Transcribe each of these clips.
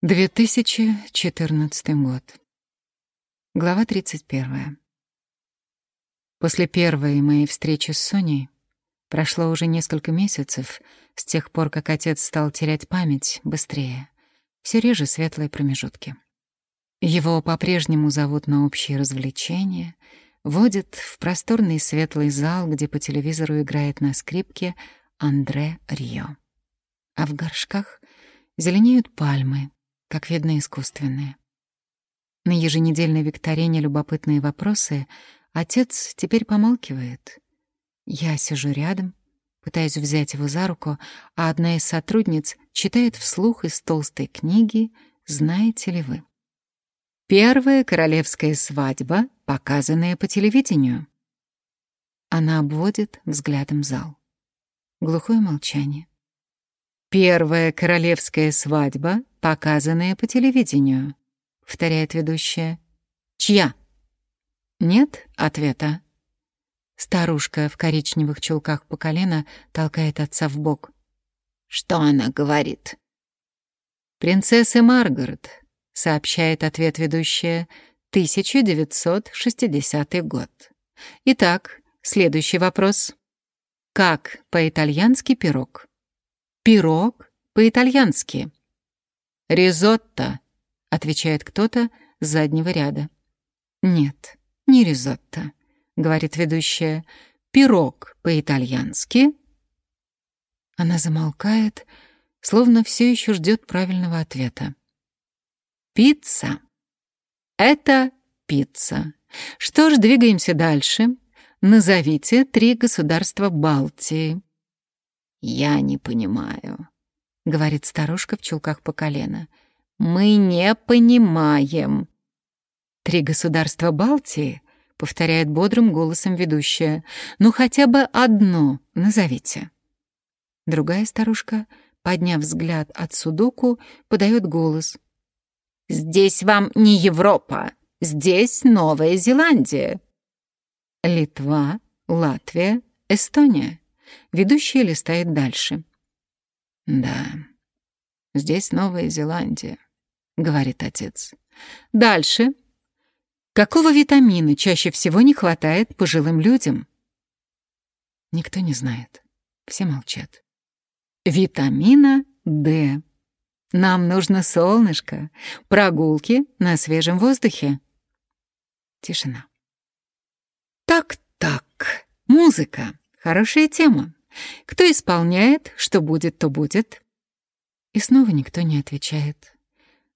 2014 год. Глава 31. После первой моей встречи с Соней прошло уже несколько месяцев с тех пор, как отец стал терять память быстрее, все реже светлые промежутки. Его по-прежнему зовут на общие развлечения, водят в просторный светлый зал, где по телевизору играет на скрипке Андре Рио. А в горшках зеленеют пальмы, как видно, искусственные. На еженедельной викторине «Любопытные вопросы» отец теперь помалкивает. Я сижу рядом, пытаюсь взять его за руку, а одна из сотрудниц читает вслух из толстой книги «Знаете ли вы?». Первая королевская свадьба, показанная по телевидению. Она обводит взглядом зал. Глухое молчание. «Первая королевская свадьба, показанная по телевидению», — повторяет ведущая. «Чья?» «Нет ответа». Старушка в коричневых чулках по колено толкает отца в бок. «Что она говорит?» «Принцесса Маргарет», — сообщает ответ ведущая, 1960 год. Итак, следующий вопрос. Как по-итальянски пирог? Пирог по-итальянски. Ризотто, отвечает кто-то с заднего ряда. Нет, не ризотто, говорит ведущая. Пирог по-итальянски. Она замолкает, словно все еще ждет правильного ответа. Пицца. Это пицца. Что ж, двигаемся дальше. Назовите три государства Балтии. «Я не понимаю», — говорит старушка в чулках по колено. «Мы не понимаем». «Три государства Балтии», — повторяет бодрым голосом ведущая. «Ну, хотя бы одно назовите». Другая старушка, подняв взгляд от судоку, подает голос. «Здесь вам не Европа, здесь Новая Зеландия». Литва, Латвия, Эстония. Ведущая листает дальше. «Да, здесь Новая Зеландия», — говорит отец. «Дальше. Какого витамина чаще всего не хватает пожилым людям?» Никто не знает. Все молчат. «Витамина D. Нам нужно солнышко, прогулки на свежем воздухе». Тишина. «Так-так, музыка. Хорошая тема. Кто исполняет, что будет, то будет. И снова никто не отвечает.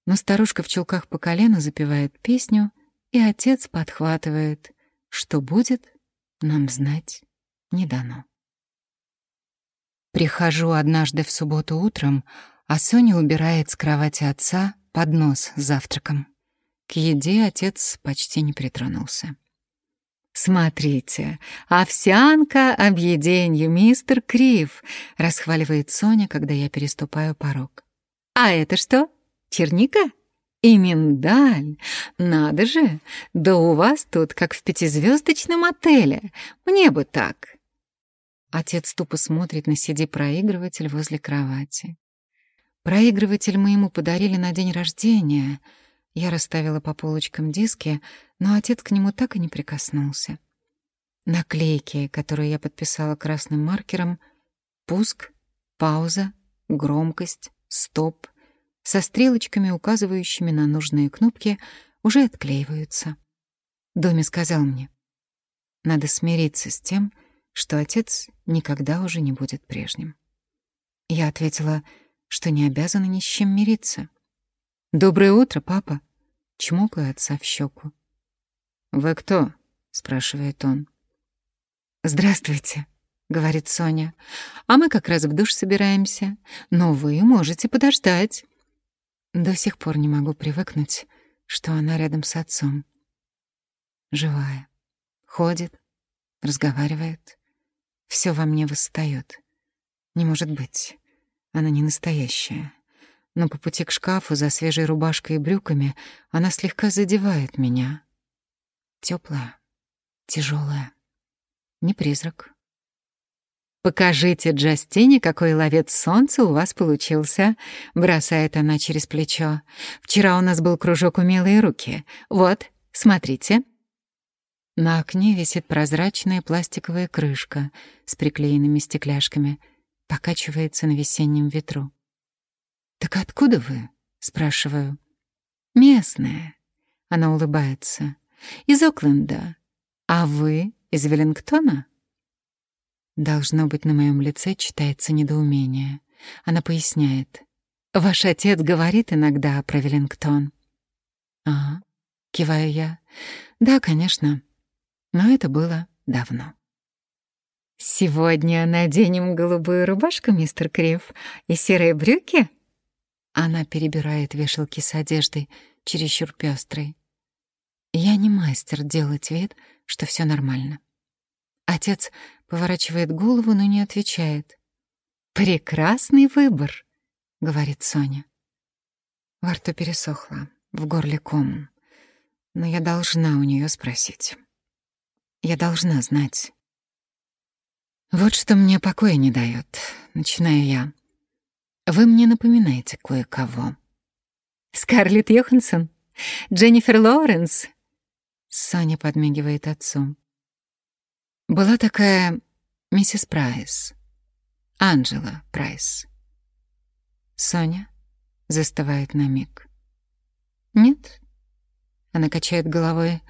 Но старушка в чулках по колено запевает песню, и отец подхватывает. Что будет, нам знать не дано. Прихожу однажды в субботу утром, а Соня убирает с кровати отца поднос с завтраком. К еде отец почти не притронулся. «Смотрите, овсянка объеденью, мистер Крив», — расхваливает Соня, когда я переступаю порог. «А это что, черника?» «И миндаль! Надо же! Да у вас тут как в пятизвездочном отеле! Мне бы так!» Отец тупо смотрит на CD-проигрыватель возле кровати. Проигрыватель мы ему подарили на день рождения — я расставила по полочкам диски, но отец к нему так и не прикоснулся. Наклейки, которые я подписала красным маркером, пуск, пауза, громкость, стоп, со стрелочками, указывающими на нужные кнопки, уже отклеиваются. Доми сказал мне, надо смириться с тем, что отец никогда уже не будет прежним. Я ответила, что не обязана ни с чем мириться. «Доброе утро, папа!» Чмокаю отца в щеку. «Вы кто?» — спрашивает он. «Здравствуйте», — говорит Соня. «А мы как раз в душ собираемся, но вы можете подождать». До сих пор не могу привыкнуть, что она рядом с отцом. Живая. Ходит, разговаривает. Все во мне восстает. Не может быть. Она не настоящая но по пути к шкафу за свежей рубашкой и брюками она слегка задевает меня. Теплая, тяжелая, не призрак. «Покажите Джастине, какой ловец солнца у вас получился», — бросает она через плечо. «Вчера у нас был кружок «Умелые руки». Вот, смотрите». На окне висит прозрачная пластиковая крышка с приклеенными стекляшками, покачивается на весеннем ветру. «Так откуда вы?» — спрашиваю. «Местная». Она улыбается. «Из Окленда. А вы из Веллингтона?» Должно быть, на моем лице читается недоумение. Она поясняет. «Ваш отец говорит иногда про Веллингтон». «А, киваю я. Да, конечно. Но это было давно». «Сегодня наденем голубую рубашку, мистер Крив, и серые брюки?» Она перебирает вешалки с одеждой, чересчур пёстрой. Я не мастер делать вид, что все нормально. Отец поворачивает голову, но не отвечает. «Прекрасный выбор», — говорит Соня. Во рту пересохло, в горле ком. Но я должна у нее спросить. Я должна знать. Вот что мне покоя не дает, начинаю я. Вы мне напоминаете кое-кого. Скарлетт Йоханссон, Дженнифер Лоуренс. Соня подмигивает отцу. Была такая миссис Прайс. Анджела Прайс. Соня застывает на миг. Нет? Она качает головой.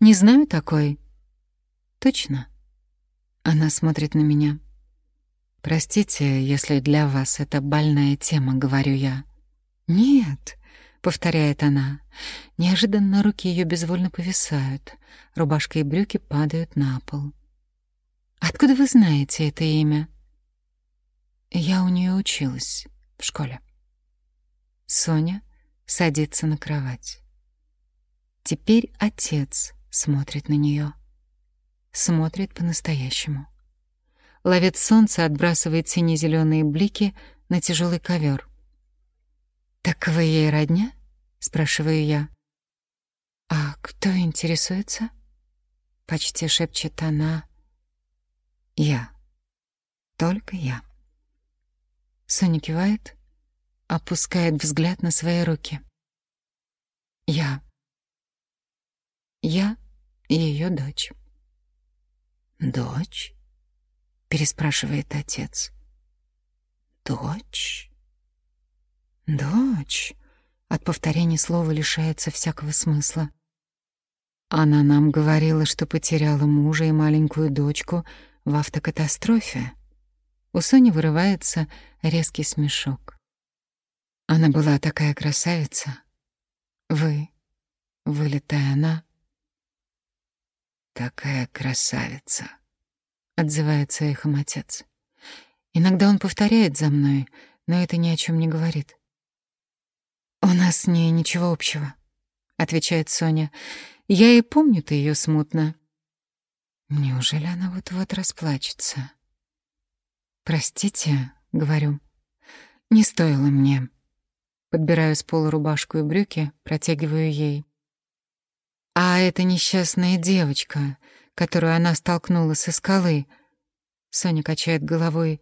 Не знаю такой. Точно? Она смотрит на меня. Простите, если для вас это больная тема, говорю я. Нет, повторяет она. Неожиданно руки ее безвольно повисают. Рубашка и брюки падают на пол. Откуда вы знаете это имя? Я у нее училась в школе. Соня садится на кровать. Теперь отец смотрит на нее. Смотрит по-настоящему. Ловец солнца отбрасывает сине-зеленые блики на тяжелый ковер. «Так вы ей родня?» — спрашиваю я. «А кто интересуется?» — почти шепчет она. «Я. Только я». Соня кивает, опускает взгляд на свои руки. «Я. Я ее дочь». «Дочь?» Переспрашивает отец. Дочь? Дочь? От повторения слова лишается всякого смысла. Она нам говорила, что потеряла мужа и маленькую дочку в автокатастрофе. У Сони вырывается резкий смешок. Она была такая красавица. Вы, вылетая она, такая красавица. — отзывается эхом отец. Иногда он повторяет за мной, но это ни о чем не говорит. «У нас с ней ничего общего», — отвечает Соня. «Я и помню-то ее смутно». Неужели она вот-вот расплачется? «Простите», — говорю, — «не стоило мне». Подбираю с пола рубашку и брюки, протягиваю ей. «А эта несчастная девочка, которую она столкнула со скалы. Соня качает головой.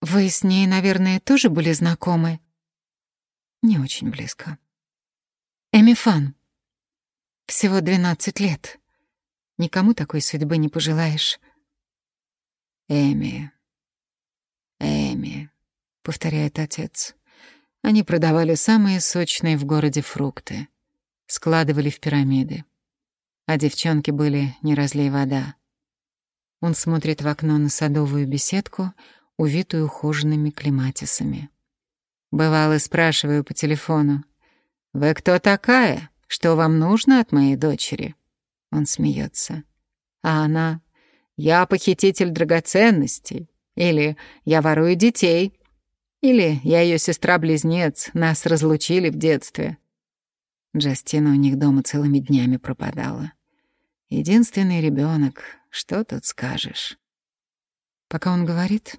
Вы с ней, наверное, тоже были знакомы? Не очень близко. Эми Фан. Всего двенадцать лет. Никому такой судьбы не пожелаешь. Эми. Эми, повторяет отец. Они продавали самые сочные в городе фрукты, складывали в пирамиды а девчонки были не разлей вода. Он смотрит в окно на садовую беседку, увитую ухоженными клематисами. Бывало, спрашиваю по телефону, «Вы кто такая? Что вам нужно от моей дочери?» Он смеется. А она, «Я похититель драгоценностей», или «Я ворую детей», или «Я ее сестра-близнец, нас разлучили в детстве». Джастина у них дома целыми днями пропадала. Единственный ребенок, что тут скажешь? Пока он говорит,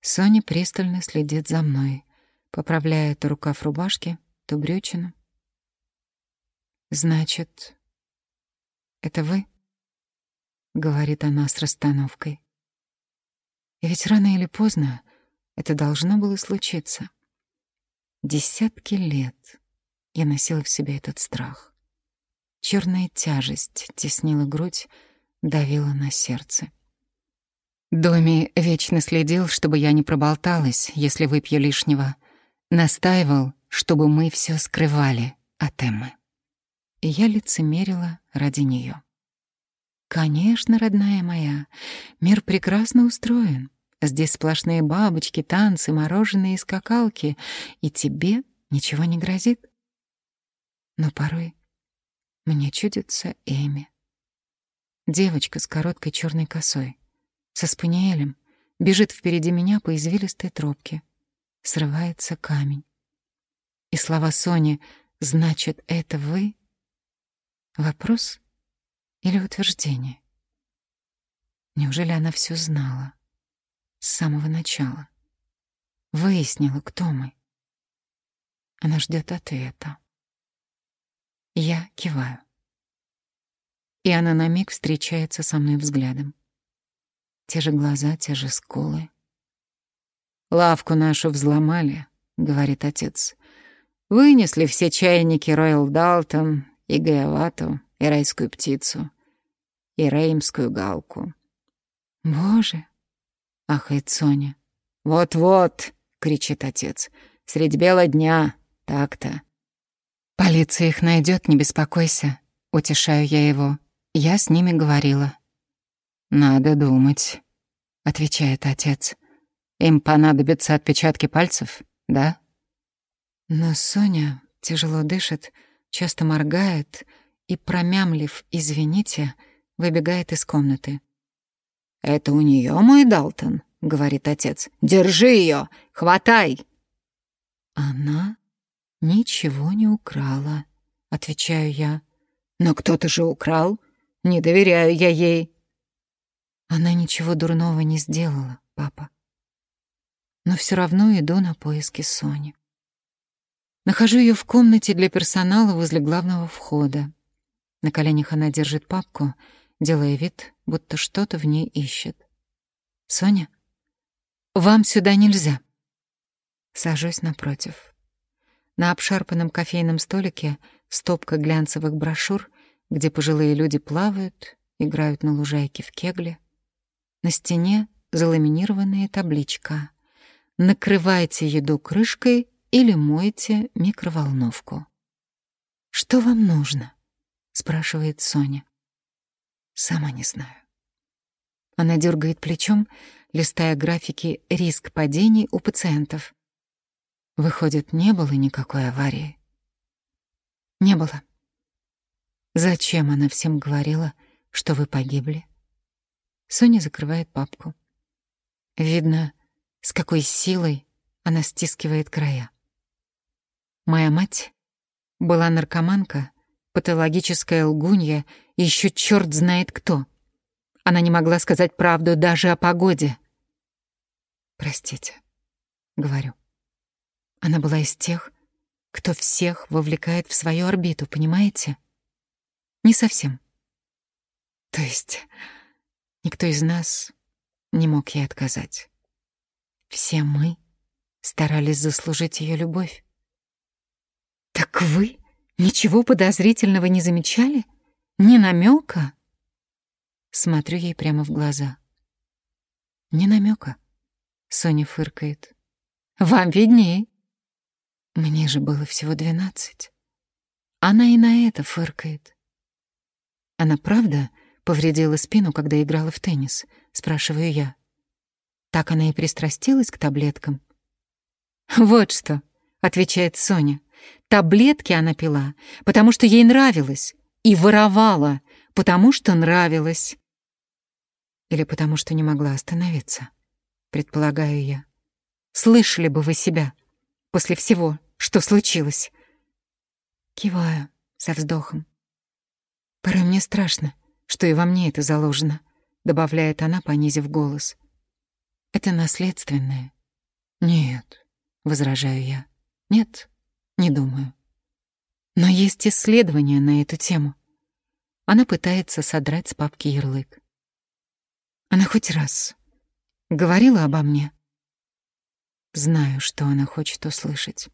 Соня пристально следит за мной, поправляя то рукав рубашки, то брючину. «Значит, это вы?» — говорит она с расстановкой. И ведь рано или поздно это должно было случиться. Десятки лет я носила в себе этот страх. Черная тяжесть теснила грудь, давила на сердце. Доми вечно следил, чтобы я не проболталась, если выпью лишнего. Настаивал, чтобы мы все скрывали от Эммы. И я лицемерила ради нее. Конечно, родная моя, мир прекрасно устроен. Здесь сплошные бабочки, танцы, мороженые и скакалки, и тебе ничего не грозит. Но порой мне чудится Эми. Девочка с короткой черной косой, со спаниелем, бежит впереди меня по извилистой тропке. Срывается камень. И слова Сони «Значит, это вы?» Вопрос или утверждение? Неужели она все знала? С самого начала. Выяснила, кто мы. Она ждет ответа. Я киваю. И она на миг встречается со мной взглядом. Те же глаза, те же скулы. «Лавку нашу взломали», — говорит отец. «Вынесли все чайники Роyal Далтон и Гаявату, и райскую птицу, и реймскую галку». «Боже!» — ахает Соня. «Вот-вот!» — кричит отец. «Средь бела дня! Так-то!» «Полиция их найдет, не беспокойся», — утешаю я его. «Я с ними говорила». «Надо думать», — отвечает отец. «Им понадобятся отпечатки пальцев, да?» Но Соня тяжело дышит, часто моргает и, промямлив «извините», выбегает из комнаты. «Это у нее мой Далтон», — говорит отец. «Держи ее! Хватай!» Она «Ничего не украла», — отвечаю я. «Но кто-то же украл. Не доверяю я ей». Она ничего дурного не сделала, папа. Но все равно иду на поиски Сони. Нахожу ее в комнате для персонала возле главного входа. На коленях она держит папку, делая вид, будто что-то в ней ищет. «Соня, вам сюда нельзя». Сажусь напротив. На обшарпанном кофейном столике стопка глянцевых брошюр, где пожилые люди плавают, играют на лужайке в кегле. На стене заламинированная табличка «Накрывайте еду крышкой или мойте микроволновку». «Что вам нужно?» — спрашивает Соня. «Сама не знаю». Она дергает плечом, листая графики «Риск падений у пациентов». Выходит, не было никакой аварии? Не было. Зачем она всем говорила, что вы погибли? Соня закрывает папку. Видно, с какой силой она стискивает края. Моя мать была наркоманка, патологическая лгунья и еще черт знает кто. Она не могла сказать правду даже о погоде. «Простите», — говорю. Она была из тех, кто всех вовлекает в свою орбиту, понимаете? Не совсем. То есть никто из нас не мог ей отказать. Все мы старались заслужить ее любовь. Так вы ничего подозрительного не замечали? Ни намека? Смотрю ей прямо в глаза. Ни намека. Соня фыркает. Вам виднее. Мне же было всего двенадцать. Она и на это фыркает. Она правда повредила спину, когда играла в теннис, спрашиваю я. Так она и пристрастилась к таблеткам. Вот что, отвечает Соня. Таблетки она пила, потому что ей нравилось, и воровала, потому что нравилось. Или потому что не могла остановиться, предполагаю я. Слышали бы вы себя после всего, что случилось?» Киваю со вздохом. «Порой мне страшно, что и во мне это заложено», — добавляет она, понизив голос. «Это наследственное». «Нет», — возражаю я. «Нет, не думаю». Но есть исследования на эту тему. Она пытается содрать с папки ярлык. Она хоть раз говорила обо мне?» Знаю, что она хочет услышать.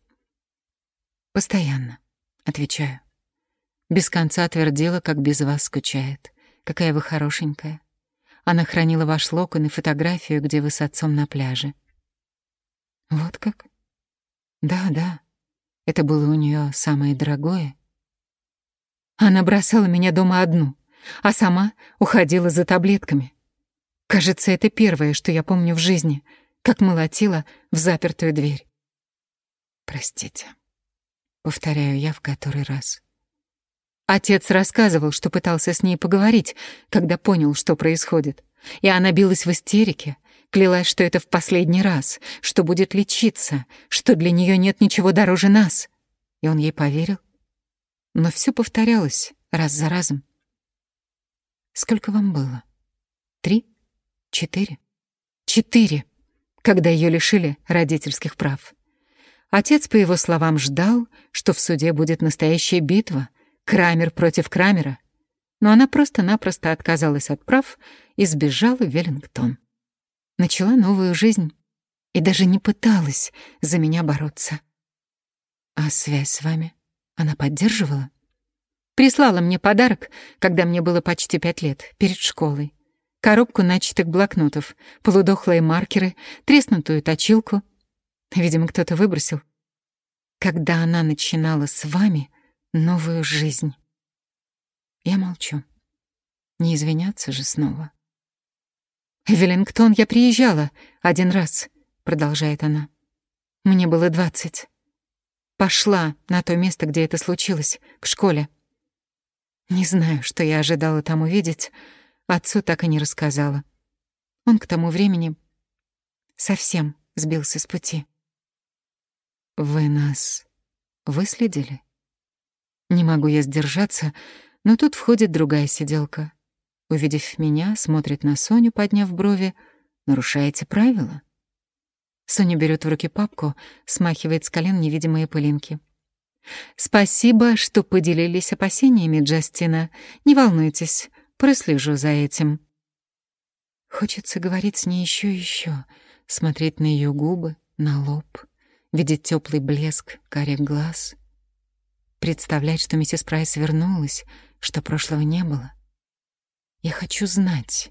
«Постоянно», — отвечаю. Без конца твердила, как без вас скучает. Какая вы хорошенькая. Она хранила ваш локон и фотографию, где вы с отцом на пляже. Вот как? Да, да. Это было у нее самое дорогое. Она бросала меня дома одну, а сама уходила за таблетками. Кажется, это первое, что я помню в жизни, как молотила в запертую дверь. Простите. Повторяю я в который раз. Отец рассказывал, что пытался с ней поговорить, когда понял, что происходит. И она билась в истерике, клялась, что это в последний раз, что будет лечиться, что для нее нет ничего дороже нас. И он ей поверил. Но все повторялось раз за разом. Сколько вам было? Три? Четыре? Четыре, когда ее лишили родительских прав. Отец, по его словам, ждал, что в суде будет настоящая битва — Крамер против Крамера. Но она просто-напросто отказалась от прав и сбежала в Веллингтон. Начала новую жизнь и даже не пыталась за меня бороться. А связь с вами она поддерживала? Прислала мне подарок, когда мне было почти пять лет, перед школой. Коробку начатых блокнотов, полудохлые маркеры, треснутую точилку. Видимо, кто-то выбросил. Когда она начинала с вами, новую жизнь. Я молчу. Не извиняться же снова. «В Веллингтон я приезжала один раз», — продолжает она. «Мне было двадцать. Пошла на то место, где это случилось, к школе. Не знаю, что я ожидала там увидеть, отцу так и не рассказала. Он к тому времени совсем сбился с пути. «Вы нас выследили?» Не могу я сдержаться, но тут входит другая сиделка. Увидев меня, смотрит на Соню, подняв брови. «Нарушаете правила?» Соня берет в руки папку, смахивает с колен невидимые пылинки. «Спасибо, что поделились опасениями, Джастина. Не волнуйтесь, прослежу за этим». Хочется говорить с ней еще и еще, смотреть на ее губы, на лоб, видеть теплый блеск карих глаз — представлять, что миссис Прайс вернулась, что прошлого не было. Я хочу знать,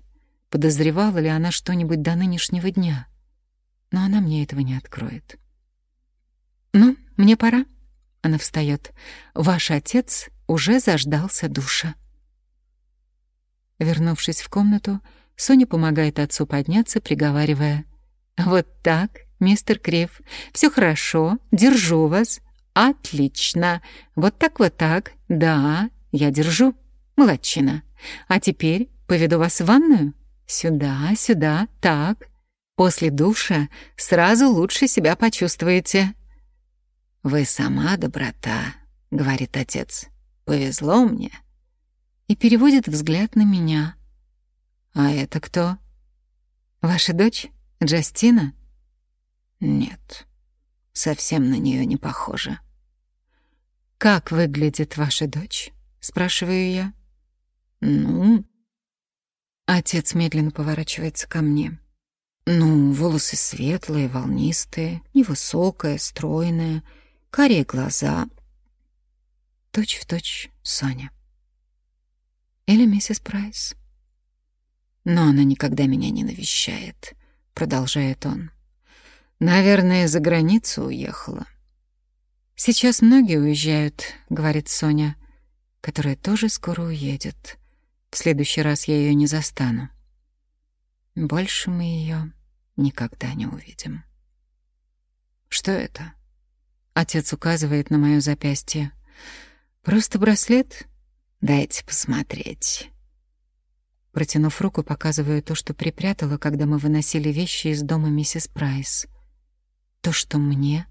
подозревала ли она что-нибудь до нынешнего дня, но она мне этого не откроет. «Ну, мне пора», — она встает. «Ваш отец уже заждался душа». Вернувшись в комнату, Соня помогает отцу подняться, приговаривая. «Вот так, мистер Крев, все хорошо, держу вас. Отлично. Вот так вот так. Да, я держу. Молодчина. А теперь поведу вас в ванную. Сюда, сюда, так. После душа сразу лучше себя почувствуете. Вы сама доброта, говорит отец. Повезло мне. И переводит взгляд на меня. А это кто? Ваша дочь, Джастина? Нет совсем на нее не похожа. «Как выглядит ваша дочь?» — спрашиваю я. «Ну...» Отец медленно поворачивается ко мне. «Ну, волосы светлые, волнистые, невысокая, стройная, карие глаза. Точь в точь Соня. Или миссис Прайс. Но она никогда меня не навещает», — продолжает он. Наверное, за границу уехала. Сейчас многие уезжают, говорит Соня, которая тоже скоро уедет. В следующий раз я ее не застану. Больше мы ее никогда не увидим. Что это? Отец указывает на моё запястье. Просто браслет? Дайте посмотреть. Протянув руку, показываю то, что припрятала, когда мы выносили вещи из дома миссис Прайс — то, что мне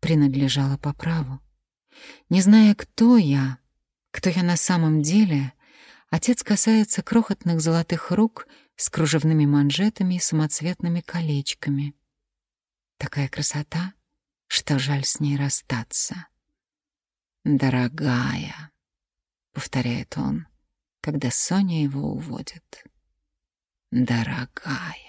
принадлежало по праву. Не зная, кто я, кто я на самом деле, отец касается крохотных золотых рук с кружевными манжетами и самоцветными колечками. Такая красота, что жаль с ней расстаться. «Дорогая», — повторяет он, когда Соня его уводит. «Дорогая».